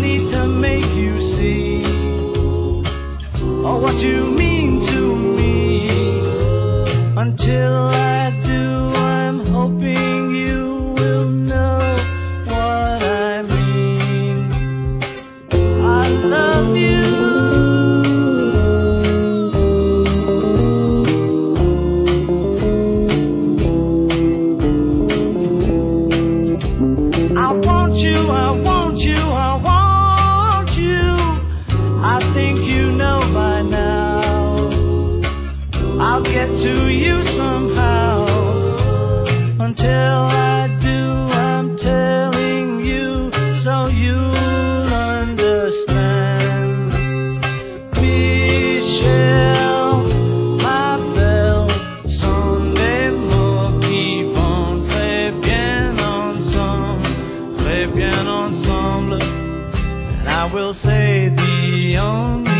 Need to make you see oh, what you mean to me. Until I do, I'm hoping you will know what I mean. I love you, I want you, I want you. I think you know by now. I'll get to you somehow. Until I do, I'm telling you so you'll understand. Michelle, belle, bien ensemble, bien ensemble. And I will say only